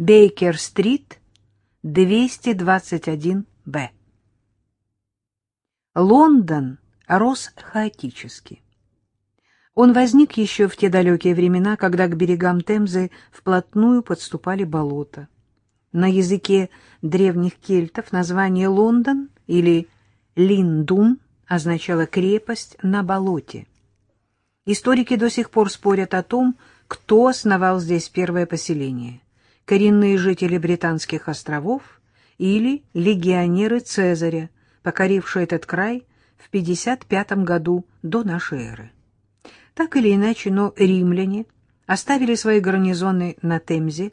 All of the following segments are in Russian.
Бейкер-стрит, 221-Б. Лондон рос хаотически. Он возник еще в те далекие времена, когда к берегам Темзы вплотную подступали болота. На языке древних кельтов название Лондон или Линдун означало крепость на болоте. Историки до сих пор спорят о том, кто основал здесь первое поселение – коренные жители Британских островов или легионеры Цезаря, покорившие этот край в 55 году до нашей эры. Так или иначе, но римляне оставили свои гарнизоны на Темзе,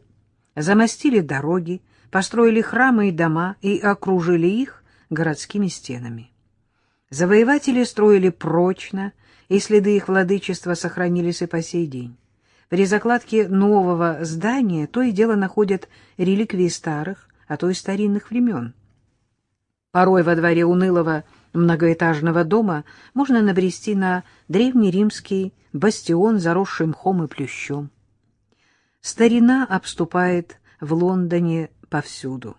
замостили дороги, построили храмы и дома и окружили их городскими стенами. Завоеватели строили прочно, и следы их владычества сохранились и по сей день. При закладке нового здания то и дело находят реликвии старых, а то и старинных времен. Порой во дворе унылого многоэтажного дома можно набрести на древнеримский бастион, заросший мхом и плющом. Старина обступает в Лондоне повсюду.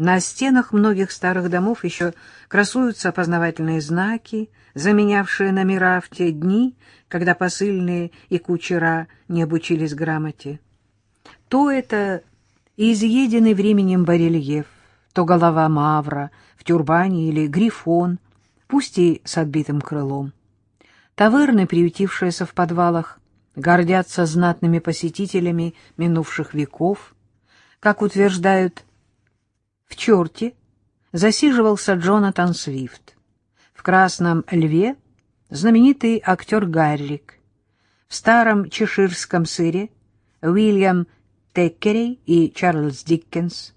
На стенах многих старых домов еще красуются опознавательные знаки, заменявшие номера в те дни, когда посыльные и кучера не обучились грамоте. То это изъеденный временем барельеф, то голова мавра в тюрбане или грифон, пусть и с отбитым крылом. Таверны, приютившиеся в подвалах, гордятся знатными посетителями минувших веков. Как утверждают в черте засиживался Джонатан Свифт. В «Красном льве» знаменитый актер Гаррик. В старом чеширском сыре Уильям Теккерей и Чарльз Диккенс.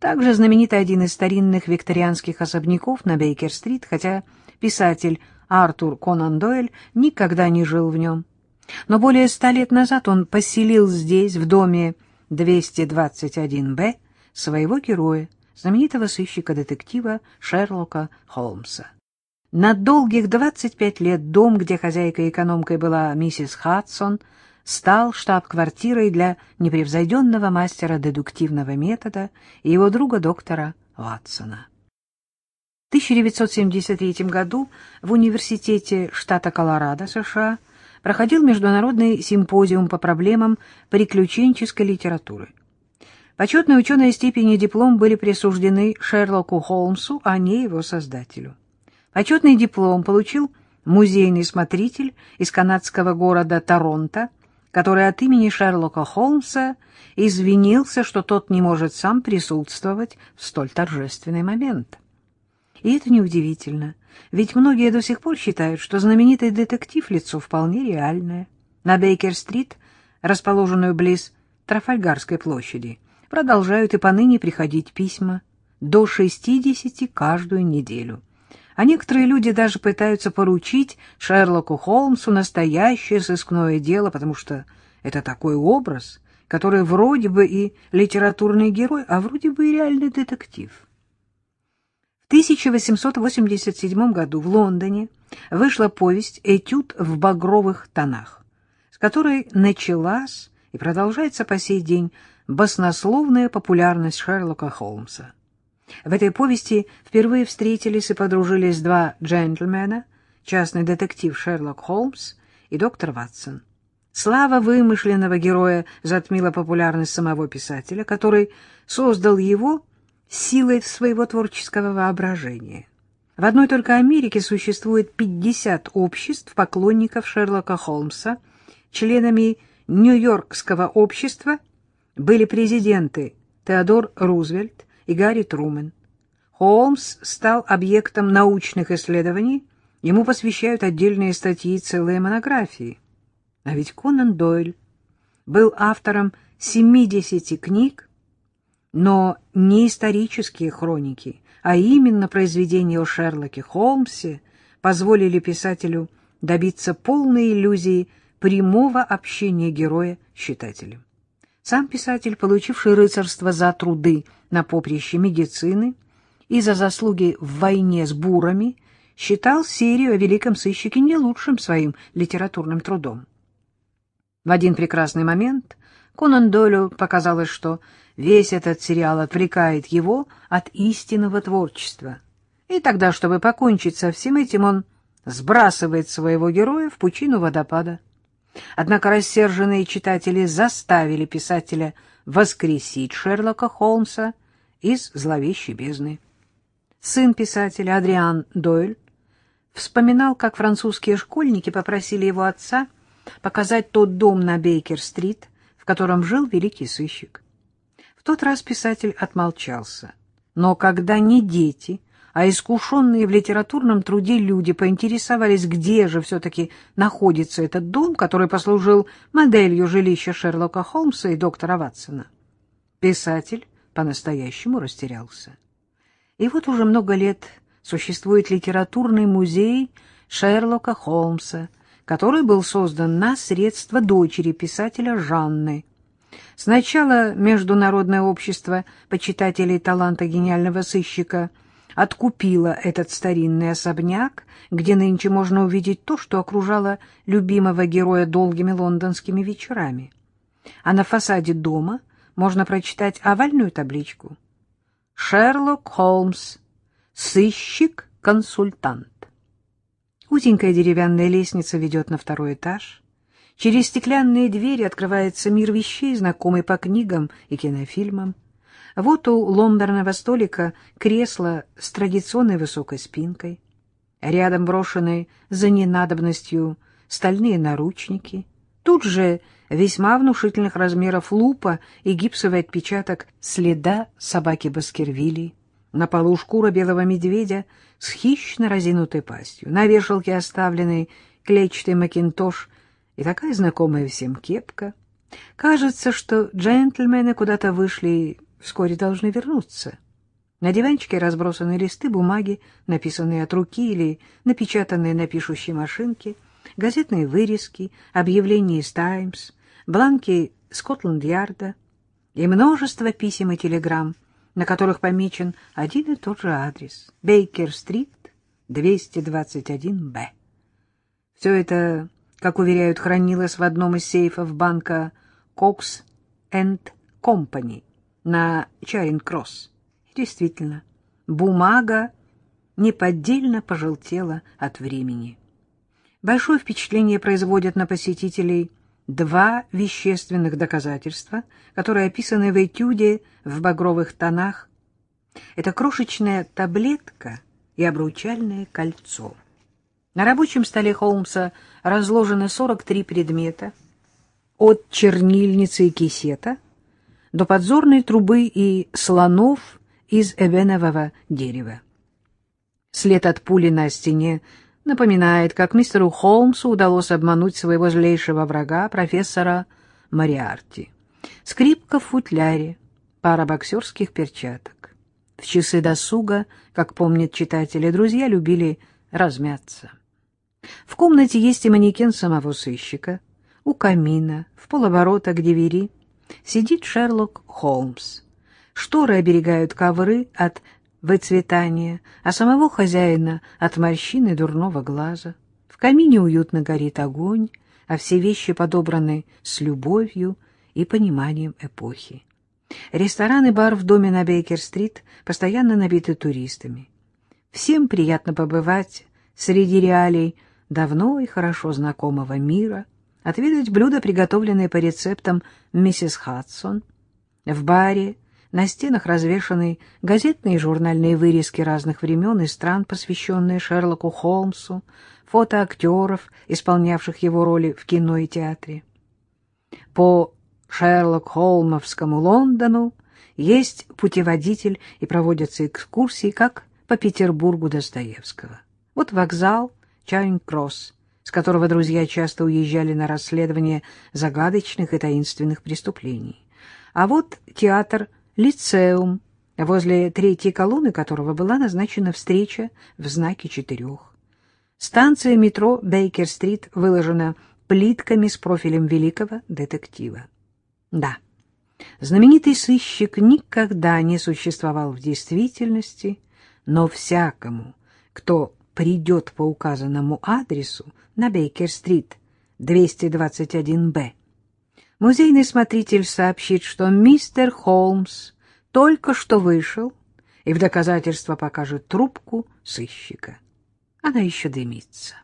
Также знаменитый один из старинных викторианских особняков на Бейкер-стрит, хотя писатель Артур Конан Дойль никогда не жил в нем. Но более ста лет назад он поселил здесь, в доме 221-Б, своего героя, знаменитого сыщика-детектива Шерлока Холмса. На долгих 25 лет дом, где хозяйкой и экономкой была миссис Хадсон, стал штаб-квартирой для непревзойденного мастера дедуктивного метода и его друга доктора Ватсона. В 1973 году в университете штата Колорадо, США, проходил международный симпозиум по проблемам приключенческой литературы. Почетные ученые степени и диплом были присуждены Шерлоку Холмсу, а не его создателю. Почетный диплом получил музейный смотритель из канадского города Торонто, который от имени Шерлока Холмса извинился, что тот не может сам присутствовать в столь торжественный момент. И это неудивительно, ведь многие до сих пор считают, что знаменитый детектив — лицо вполне реальное. На Бейкер-стрит, расположенную близ Трафальгарской площади, продолжают и поныне приходить письма, до 60 каждую неделю. А некоторые люди даже пытаются поручить Шерлоку Холмсу настоящее сыскное дело, потому что это такой образ, который вроде бы и литературный герой, а вроде бы и реальный детектив. В 1887 году в Лондоне вышла повесть «Этюд в багровых тонах», с которой началась и продолжается по сей день баснословная популярность Шерлока Холмса. В этой повести впервые встретились и подружились два джентльмена, частный детектив Шерлок Холмс и доктор Ватсон. Слава вымышленного героя затмила популярность самого писателя, который создал его силой своего творческого воображения. В одной только Америке существует 50 обществ поклонников Шерлока Холмса, членами Нью-Йоркского общества – были президенты Теодор Рузвельт и Гарри Трумен. Холмс стал объектом научных исследований, ему посвящают отдельные статьи целые монографии. А ведь Конан Дойль был автором 70 книг, но не исторические хроники, а именно произведения о Шерлоке Холмсе позволили писателю добиться полной иллюзии прямого общения героя с читателем. Сам писатель, получивший рыцарство за труды на поприще медицины и за заслуги в войне с бурами, считал серию о великом сыщике не лучшим своим литературным трудом. В один прекрасный момент Конан Дойлю показалось, что весь этот сериал отвлекает его от истинного творчества. И тогда, чтобы покончить со всем этим, он сбрасывает своего героя в пучину водопада. Однако рассерженные читатели заставили писателя воскресить Шерлока Холмса из зловещей бездны. Сын писателя Адриан Дойль вспоминал, как французские школьники попросили его отца показать тот дом на Бейкер-стрит, в котором жил великий сыщик. В тот раз писатель отмолчался. Но когда не дети, а искушенные в литературном труде люди поинтересовались, где же все-таки находится этот дом, который послужил моделью жилища Шерлока Холмса и доктора Ватсона, писатель по-настоящему растерялся. И вот уже много лет существует литературный музей Шерлока Холмса, который был создан на средства дочери писателя Жанны. Сначала Международное общество почитателей таланта гениального сыщика откупило этот старинный особняк, где нынче можно увидеть то, что окружало любимого героя долгими лондонскими вечерами. А на фасаде дома можно прочитать овальную табличку «Шерлок Холмс, сыщик-консультант». Узенькая деревянная лестница ведет на второй этаж. Через стеклянные двери открывается мир вещей, знакомый по книгам и кинофильмам. Вот у ломберного столика кресло с традиционной высокой спинкой. Рядом брошены за ненадобностью стальные наручники. Тут же весьма внушительных размеров лупа и гипсовый отпечаток следа собаки Баскервилей. На полу шкура белого медведя с хищно разинутой пастью. На вешалке оставленный клетчатый макинтош и такая знакомая всем кепка. Кажется, что джентльмены куда-то вышли вскоре должны вернуться. На диванчике разбросаны листы бумаги, написанные от руки или напечатанные на пишущей машинке, газетные вырезки, объявления из «Таймс», бланки Скотланд-Ярда и множество писем и телеграмм, на которых помечен один и тот же адрес — Бейкер-стрит, 221-Б. Все это, как уверяют, хранилось в одном из сейфов банка «Кокс энд Компани» на Чаринг-Кросс. Действительно, бумага неподдельно пожелтела от времени. Большое впечатление производят на посетителей два вещественных доказательства, которые описаны в этюде в багровых тонах. Это крошечная таблетка и обручальное кольцо. На рабочем столе Холмса разложены 43 предмета, от чернильницы и кисета до подзорной трубы и слонов из эбенового дерева. След от пули на стене напоминает, как мистеру Холмсу удалось обмануть своего злейшего врага, профессора Мариарти. Скрипка в футляре, пара боксерских перчаток. В часы досуга, как помнят читатели, друзья любили размяться. В комнате есть и манекен самого сыщика. У камина, в полоборота к двери, сидит Шерлок Холмс. Шторы оберегают ковры от выцветания, а самого хозяина от морщины дурного глаза. В камине уютно горит огонь, а все вещи подобраны с любовью и пониманием эпохи. Ресторан и бар в доме на Бейкер-стрит постоянно набиты туристами. Всем приятно побывать среди реалий давно и хорошо знакомого мира, отведать блюда, приготовленные по рецептам миссис Хадсон. В баре на стенах развешаны газетные и журнальные вырезки разных времен и стран, посвященные Шерлоку Холмсу, фото актеров, исполнявших его роли в кино и театре. По Шерлок-Холмовскому Лондону есть путеводитель и проводятся экскурсии, как по Петербургу Достоевского. Вот вокзал Чаринг-Кросс, с которого друзья часто уезжали на расследование загадочных и таинственных преступлений. А вот театр лицеум, возле третьей колонны которого была назначена встреча в знаке четырех. Станция метро Бейкер-стрит выложена плитками с профилем великого детектива. Да, знаменитый сыщик никогда не существовал в действительности, но всякому, кто придет по указанному адресу на Бейкер-стрит 221-Б, Музейный смотритель сообщит, что мистер Холмс только что вышел и в доказательство покажет трубку сыщика. Она еще дымится.